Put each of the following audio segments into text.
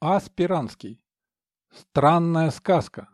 А. Странная сказка.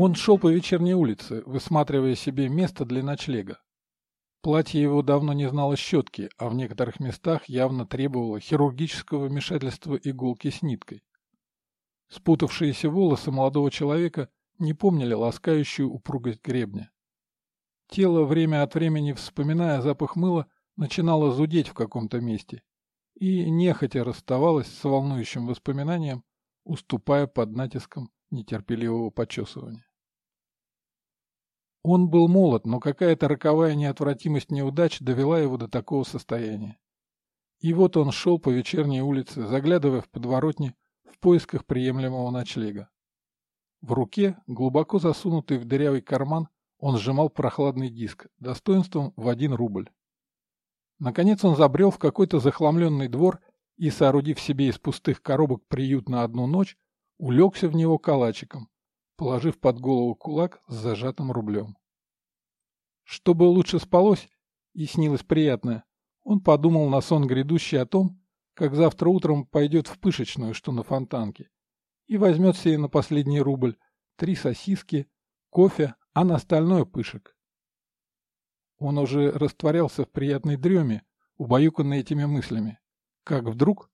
Он шел по вечерней улице, высматривая себе место для ночлега. Платье его давно не знало щетки, а в некоторых местах явно требовало хирургического вмешательства иголки с ниткой. Спутавшиеся волосы молодого человека не помнили ласкающую упругость гребня. Тело, время от времени вспоминая запах мыла, начинало зудеть в каком-то месте и нехотя расставалось с волнующим воспоминанием, уступая под натиском нетерпеливого почесывания. Он был молод, но какая-то роковая неотвратимость неудач довела его до такого состояния. И вот он шел по вечерней улице, заглядывая в подворотни в поисках приемлемого ночлега. В руке, глубоко засунутый в дырявый карман, он сжимал прохладный диск, достоинством в один рубль. Наконец он забрел в какой-то захламленный двор и, соорудив себе из пустых коробок приют на одну ночь, улегся в него калачиком, положив под голову кулак с зажатым рублем. Чтобы лучше спалось и снилось приятное, он подумал на сон грядущий о том, как завтра утром пойдет в пышечную, что на фонтанке, и возьмет себе на последний рубль три сосиски, кофе, а на остальное пышек. Он уже растворялся в приятной дреме, убаюканный этими мыслями, как вдруг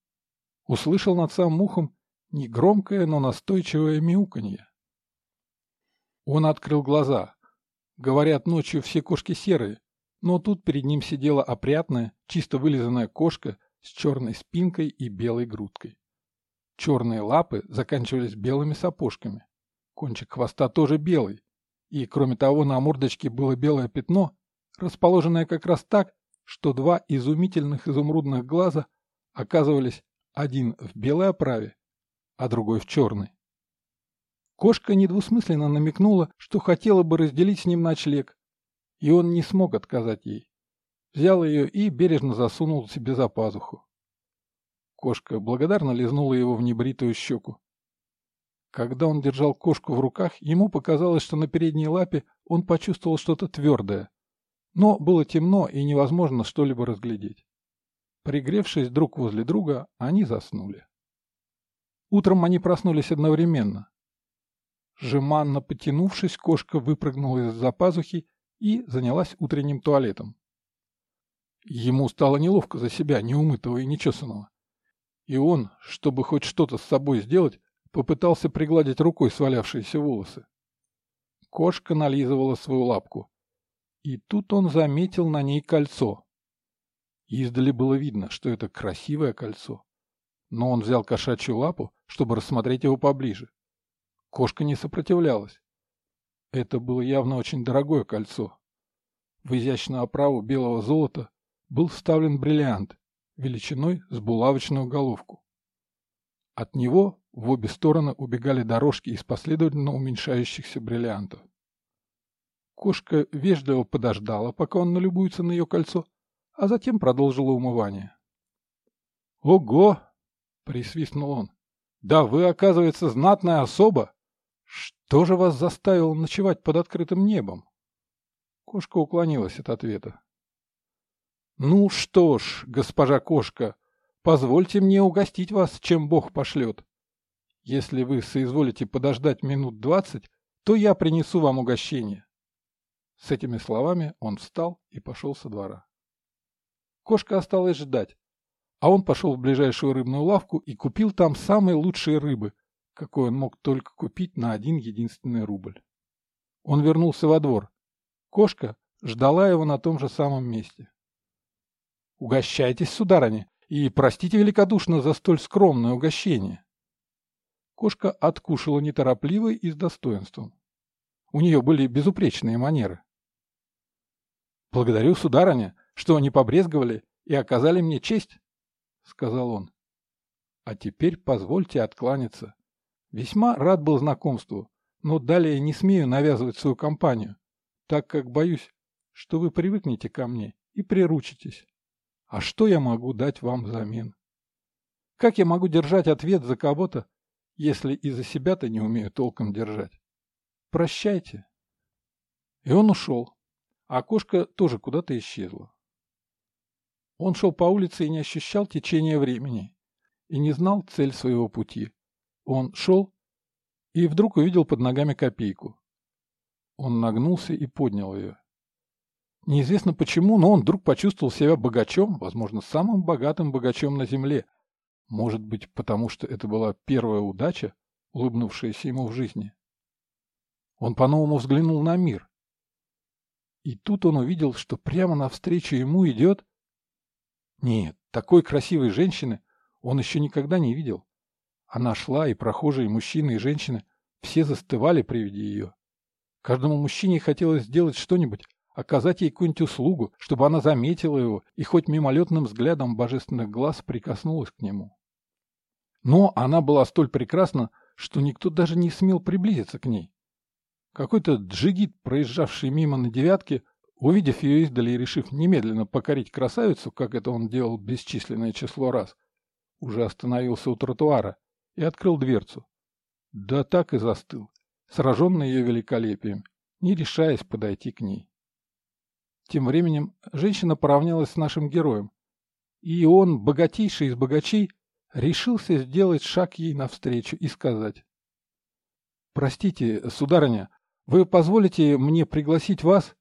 услышал над самым ухом негромкое, но настойчивое мяуканье. Он открыл глаза. Говорят, ночью все кошки серые, но тут перед ним сидела опрятная, чисто вылизанная кошка с черной спинкой и белой грудкой. Черные лапы заканчивались белыми сапожками. Кончик хвоста тоже белый. И, кроме того, на мордочке было белое пятно, расположенное как раз так, что два изумительных изумрудных глаза оказывались один в белой оправе, а другой в черной. Кошка недвусмысленно намекнула, что хотела бы разделить с ним ночлег, и он не смог отказать ей. Взял ее и бережно засунул себе за пазуху. Кошка благодарно лизнула его в небритую щеку. Когда он держал кошку в руках, ему показалось, что на передней лапе он почувствовал что-то твердое. Но было темно и невозможно что-либо разглядеть. Пригревшись друг возле друга, они заснули. Утром они проснулись одновременно. Жеманно потянувшись, кошка выпрыгнула из-за пазухи и занялась утренним туалетом. Ему стало неловко за себя, неумытого и нечесанного. И он, чтобы хоть что-то с собой сделать, попытался пригладить рукой свалявшиеся волосы. Кошка нализывала свою лапку. И тут он заметил на ней кольцо. Издали было видно, что это красивое кольцо. Но он взял кошачью лапу, чтобы рассмотреть его поближе. Кошка не сопротивлялась. Это было явно очень дорогое кольцо. В изящную оправу белого золота был вставлен бриллиант, величиной с булавочную головку. От него в обе стороны убегали дорожки из последовательно уменьшающихся бриллиантов. Кошка вежливо подождала, пока он налюбуется на ее кольцо, а затем продолжила умывание. «Ого!» — присвистнул он. «Да вы, оказывается, знатная особа!» Что же вас заставило ночевать под открытым небом? Кошка уклонилась от ответа. Ну что ж, госпожа кошка, позвольте мне угостить вас, чем Бог пошлет. Если вы соизволите подождать минут двадцать, то я принесу вам угощение. С этими словами он встал и пошел со двора. Кошка осталась ждать, а он пошел в ближайшую рыбную лавку и купил там самые лучшие рыбы, какой он мог только купить на один единственный рубль. Он вернулся во двор. Кошка ждала его на том же самом месте. «Угощайтесь, сударыня, и простите великодушно за столь скромное угощение». Кошка откушала неторопливо и с достоинством. У нее были безупречные манеры. «Благодарю, сударыня, что не побрезговали и оказали мне честь», сказал он. А теперь позвольте откланяться. Весьма рад был знакомству, но далее не смею навязывать свою компанию, так как боюсь, что вы привыкнете ко мне и приручитесь. А что я могу дать вам взамен? Как я могу держать ответ за кого-то, если и за себя-то не умею толком держать? Прощайте. И он ушел, а кошка тоже куда-то исчезла. Он шел по улице и не ощущал течения времени, и не знал цель своего пути. Он шел и вдруг увидел под ногами копейку. Он нагнулся и поднял ее. Неизвестно почему, но он вдруг почувствовал себя богачом, возможно, самым богатым богачом на земле. Может быть, потому что это была первая удача, улыбнувшаяся ему в жизни. Он по-новому взглянул на мир. И тут он увидел, что прямо навстречу ему идет... Нет, такой красивой женщины он еще никогда не видел. Она шла, и прохожие мужчины и женщины все застывали при виде ее. Каждому мужчине хотелось сделать что-нибудь, оказать ей какую-нибудь услугу, чтобы она заметила его и хоть мимолетным взглядом божественных глаз прикоснулась к нему. Но она была столь прекрасна, что никто даже не смел приблизиться к ней. Какой-то джигит, проезжавший мимо на девятке, увидев ее издали и решив немедленно покорить красавицу, как это он делал бесчисленное число раз, уже остановился у тротуара и открыл дверцу. Да так и застыл, сраженный ее великолепием, не решаясь подойти к ней. Тем временем женщина поравнялась с нашим героем, и он, богатейший из богачей, решился сделать шаг ей навстречу и сказать. «Простите, сударыня, вы позволите мне пригласить вас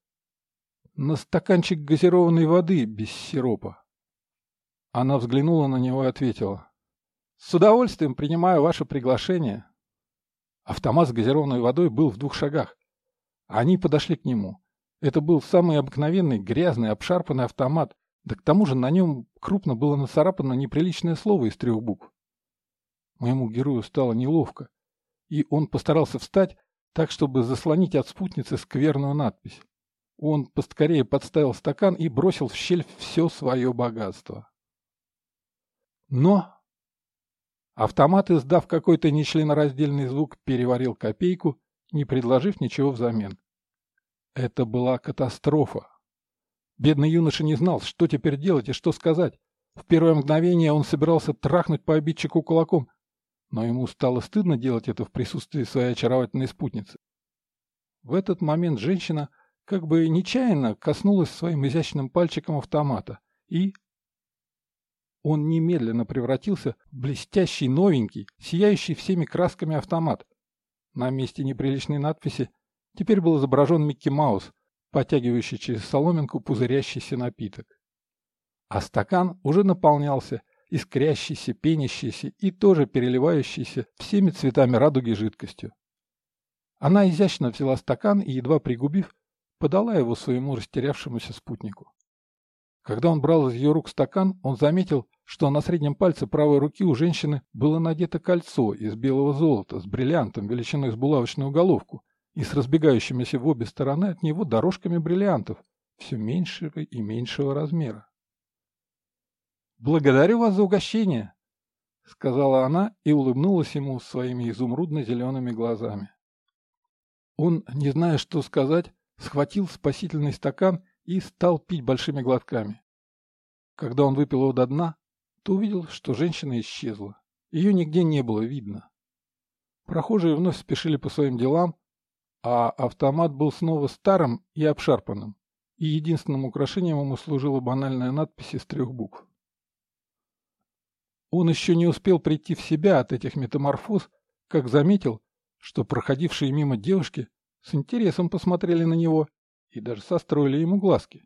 на стаканчик газированной воды без сиропа?» Она взглянула на него и ответила. «С удовольствием принимаю ваше приглашение». Автомат с газированной водой был в двух шагах. Они подошли к нему. Это был самый обыкновенный, грязный, обшарпанный автомат, да к тому же на нем крупно было нацарапано неприличное слово из трех букв. Моему герою стало неловко, и он постарался встать так, чтобы заслонить от спутницы скверную надпись. Он поскорее подставил стакан и бросил в щель все свое богатство. Но автомат, издав какой-то нечленораздельный звук, переварил копейку, не предложив ничего взамен. Это была катастрофа. Бедный юноша не знал, что теперь делать и что сказать. В первое мгновение он собирался трахнуть по обидчику кулаком, но ему стало стыдно делать это в присутствии своей очаровательной спутницы. В этот момент женщина как бы нечаянно коснулась своим изящным пальчиком автомата, и... Он немедленно превратился в блестящий, новенький, сияющий всеми красками автомат. На месте неприличной надписи теперь был изображен Микки Маус, потягивающий через соломинку пузырящийся напиток. А стакан уже наполнялся искрящийся, пенящийся и тоже переливающийся всеми цветами радуги жидкостью. Она изящно взяла стакан и, едва пригубив, подала его своему растерявшемуся спутнику. Когда он брал из ее рук стакан, он заметил, что на среднем пальце правой руки у женщины было надето кольцо из белого золота с бриллиантом величиной с булавочную головку и с разбегающимися в обе стороны от него дорожками бриллиантов все меньшего и меньшего размера. «Благодарю вас за угощение», — сказала она и улыбнулась ему своими изумрудно-зелеными глазами. Он, не зная, что сказать, схватил спасительный стакан и стал пить большими глотками. Когда он выпил его до дна, то увидел, что женщина исчезла. Ее нигде не было видно. Прохожие вновь спешили по своим делам, а автомат был снова старым и обшарпанным, и единственным украшением ему служила банальная надпись из трех букв. Он еще не успел прийти в себя от этих метаморфоз, как заметил, что проходившие мимо девушки с интересом посмотрели на него и даже состроили ему глазки.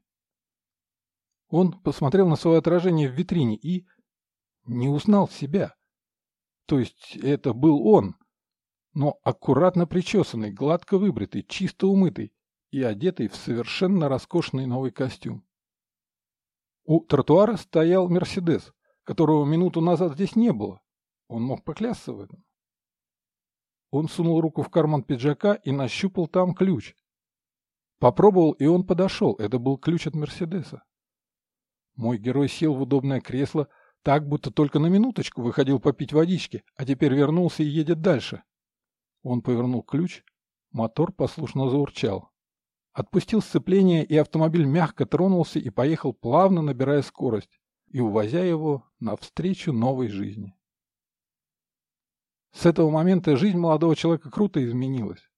Он посмотрел на свое отражение в витрине и не узнал себя. То есть это был он, но аккуратно причесанный, гладко выбритый, чисто умытый и одетый в совершенно роскошный новый костюм. У тротуара стоял Мерседес, которого минуту назад здесь не было. Он мог поклясться в этом. Он сунул руку в карман пиджака и нащупал там ключ. Попробовал, и он подошел. Это был ключ от Мерседеса. Мой герой сел в удобное кресло, Так, будто только на минуточку выходил попить водички, а теперь вернулся и едет дальше. Он повернул ключ, мотор послушно заурчал. Отпустил сцепление, и автомобиль мягко тронулся и поехал плавно, набирая скорость и увозя его навстречу новой жизни. С этого момента жизнь молодого человека круто изменилась.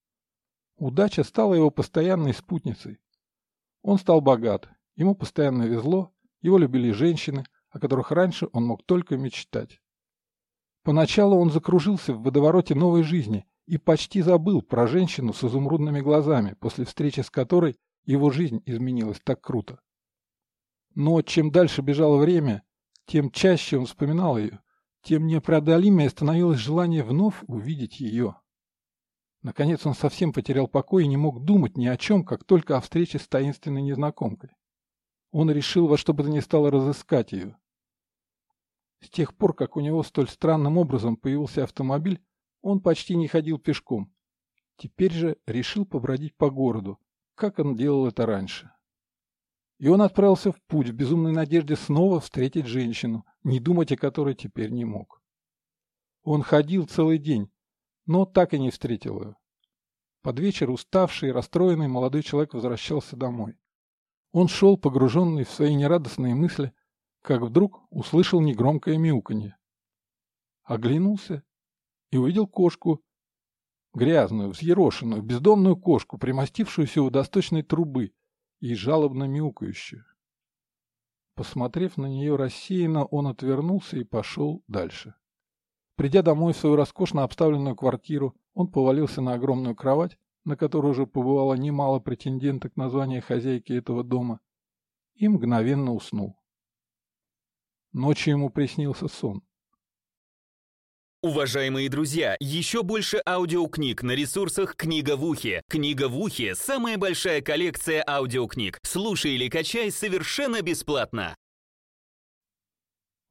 Удача стала его постоянной спутницей. Он стал богат, ему постоянно везло, его любили женщины, о которых раньше он мог только мечтать. Поначалу он закружился в водовороте новой жизни и почти забыл про женщину с изумрудными глазами, после встречи с которой его жизнь изменилась так круто. Но чем дальше бежало время, тем чаще он вспоминал ее, тем непреодолимее становилось желание вновь увидеть ее. Наконец он совсем потерял покой и не мог думать ни о чем, как только о встрече с таинственной незнакомкой. Он решил во что бы то ни стало разыскать ее. С тех пор, как у него столь странным образом появился автомобиль, он почти не ходил пешком. Теперь же решил побродить по городу, как он делал это раньше. И он отправился в путь в безумной надежде снова встретить женщину, не думать о которой теперь не мог. Он ходил целый день, но так и не встретил ее. Под вечер уставший и расстроенный молодой человек возвращался домой. Он шел, погруженный в свои нерадостные мысли, как вдруг услышал негромкое мяуканье. Оглянулся и увидел кошку, грязную, взъерошенную, бездомную кошку, примостившуюся у досточной трубы, и жалобно мяукающую. Посмотрев на нее рассеянно, он отвернулся и пошел дальше. Придя домой в свою роскошно обставленную квартиру, он повалился на огромную кровать, на которой уже побывало немало претенденток на звание хозяйки этого дома, и мгновенно уснул. Ночью ему приснился сон. Уважаемые друзья, еще больше аудиокниг на ресурсах «Книга в ухе». «Книга в ухе» — самая большая коллекция аудиокниг. Слушай или качай совершенно бесплатно.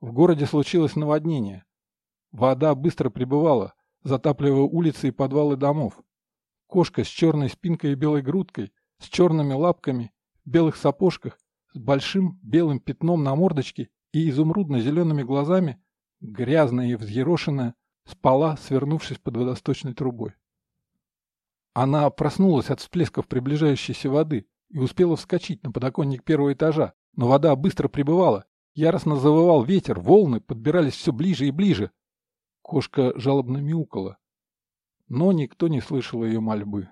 В городе случилось наводнение. Вода быстро прибывала, затапливая улицы и подвалы домов. Кошка с черной спинкой и белой грудкой, с черными лапками, в белых сапожках, с большим белым пятном на мордочке и изумрудно-зелеными глазами, грязная и взъерошенная, спала, свернувшись под водосточной трубой. Она проснулась от всплесков приближающейся воды и успела вскочить на подоконник первого этажа, но вода быстро прибывала. Яростно завывал ветер, волны подбирались все ближе и ближе. Кошка жалобно мяукала, но никто не слышал ее мольбы.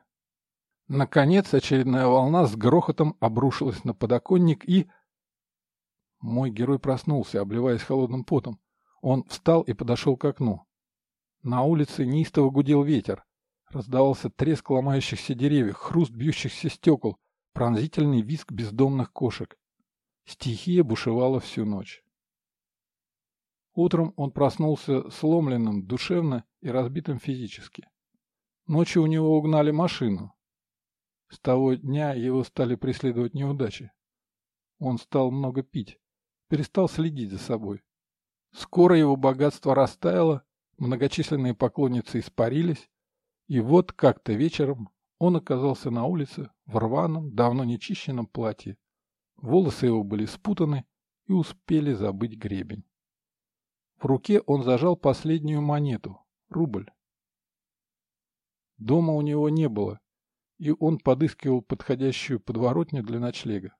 Наконец очередная волна с грохотом обрушилась на подоконник и... Мой герой проснулся, обливаясь холодным потом. Он встал и подошел к окну. На улице неистово гудел ветер. Раздавался треск ломающихся деревьев, хруст бьющихся стекол, пронзительный визг бездомных кошек. Стихия бушевала всю ночь. Утром он проснулся сломленным душевно и разбитым физически. Ночью у него угнали машину. С того дня его стали преследовать неудачи. Он стал много пить, перестал следить за собой. Скоро его богатство растаяло, Многочисленные поклонницы испарились, и вот как-то вечером он оказался на улице в рваном, давно нечищенном платье. Волосы его были спутаны и успели забыть гребень. В руке он зажал последнюю монету — рубль. Дома у него не было, и он подыскивал подходящую подворотню для ночлега.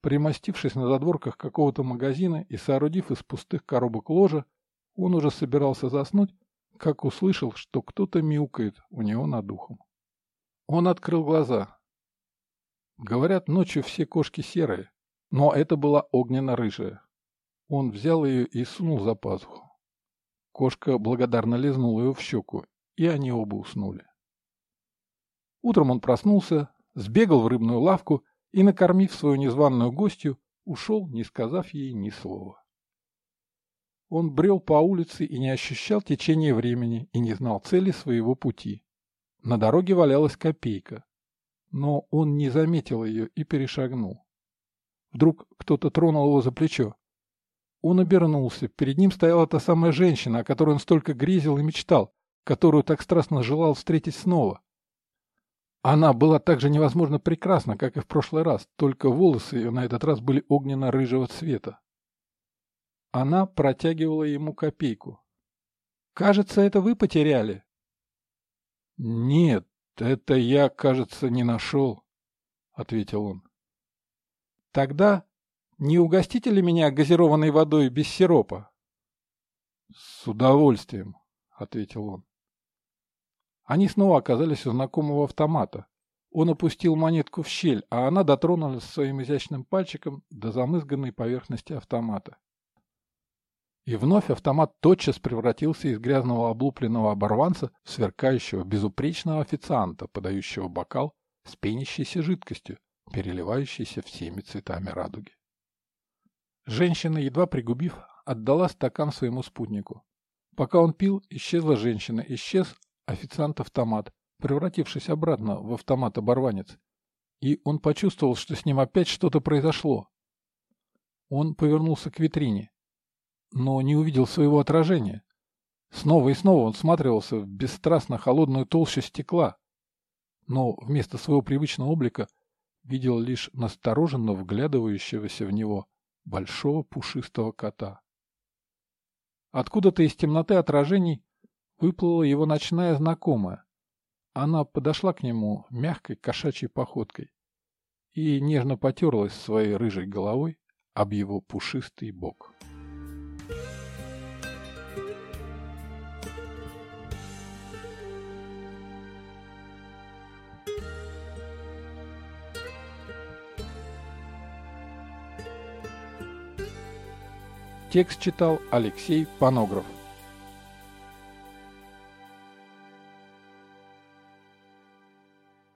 Примостившись на задворках какого-то магазина и соорудив из пустых коробок ложа, он уже собирался заснуть, как услышал, что кто-то мяукает у него над ухом. Он открыл глаза. Говорят, ночью все кошки серые, но это была огненно-рыжая. Он взял ее и сунул за пазуху. Кошка благодарно лизнула ее в щеку, и они оба уснули. Утром он проснулся, сбегал в рыбную лавку и, накормив свою незваную гостью, ушел, не сказав ей ни слова. Он брел по улице и не ощущал течения времени и не знал цели своего пути. На дороге валялась копейка, но он не заметил ее и перешагнул. Вдруг кто-то тронул его за плечо. Он обернулся. Перед ним стояла та самая женщина, о которой он столько грезил и мечтал, которую так страстно желал встретить снова. Она была так же невозможно прекрасна, как и в прошлый раз, только волосы ее на этот раз были огненно-рыжего цвета. Она протягивала ему копейку. «Кажется, это вы потеряли». «Нет, это я, кажется, не нашел», — ответил он. «Тогда не угостите ли меня газированной водой без сиропа?» «С удовольствием», — ответил он. Они снова оказались у знакомого автомата. Он опустил монетку в щель, а она дотронулась своим изящным пальчиком до замызганной поверхности автомата. И вновь автомат тотчас превратился из грязного облупленного оборванца в сверкающего безупречного официанта, подающего бокал с пенящейся жидкостью, переливающейся всеми цветами радуги. Женщина, едва пригубив, отдала стакан своему спутнику. Пока он пил, исчезла женщина, исчез официант-автомат, превратившись обратно в автомат-оборванец. И он почувствовал, что с ним опять что-то произошло. Он повернулся к витрине но не увидел своего отражения. Снова и снова он всматривался в бесстрастно холодную толщу стекла, но вместо своего привычного облика видел лишь настороженно вглядывающегося в него большого пушистого кота. Откуда-то из темноты отражений выплыла его ночная знакомая. Она подошла к нему мягкой кошачьей походкой и нежно потерлась своей рыжей головой об его пушистый бок. Текст читал Алексей Панограф.